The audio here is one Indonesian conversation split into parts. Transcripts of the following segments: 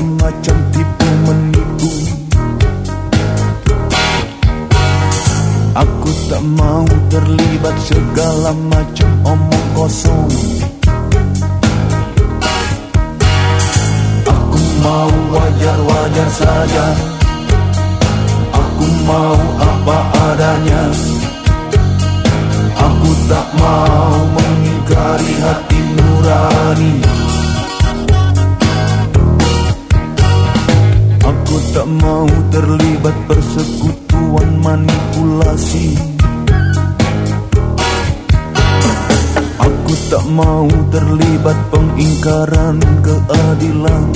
macam tipu menipu. Aku tak mau terlibat segala macam omong kosong. Aku mau wajar-wajar saja. Aku mau apa adanya. Aku tak mau mengingkari hati nurani. Tak mau terlibat persekutuan manipulasi. Aku tak mau terlibat pengingkaran keadilan.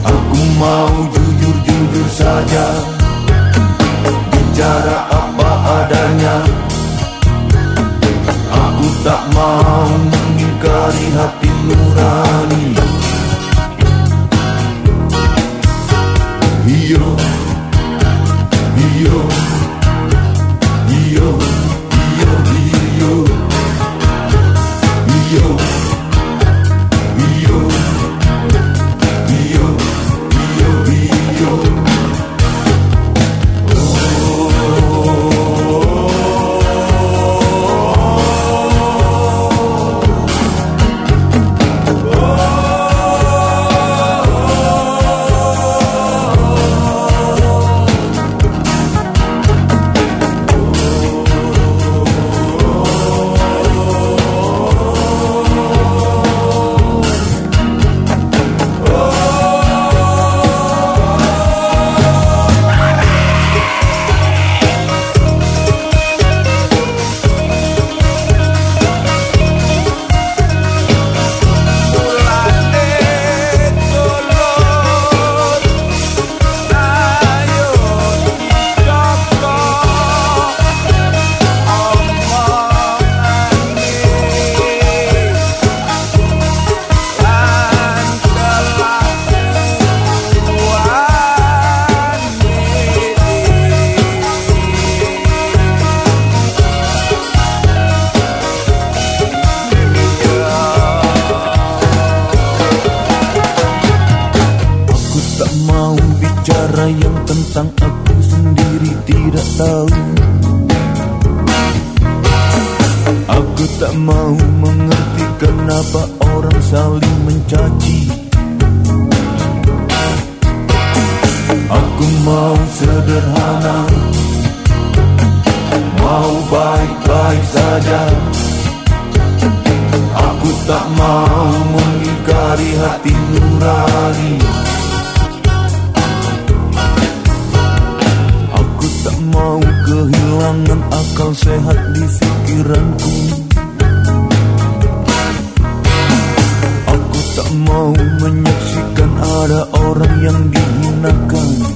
Aku mau jujur-jujur saja. Bicara apa adanya. Aku tak mau mengingkari hati nurani Meow. Meow. Yang tentang aku sendiri tidak tahu. Aku tak mau mengerti kenapa orang saling mencaci. Aku mau sederhana. Mau baik-baik saja. Aku tak mau mengingkari hati nurani akal sehat di pikiranku. Aku tak mau menyaksikan ada orang yang dihinakan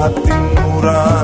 hati nurani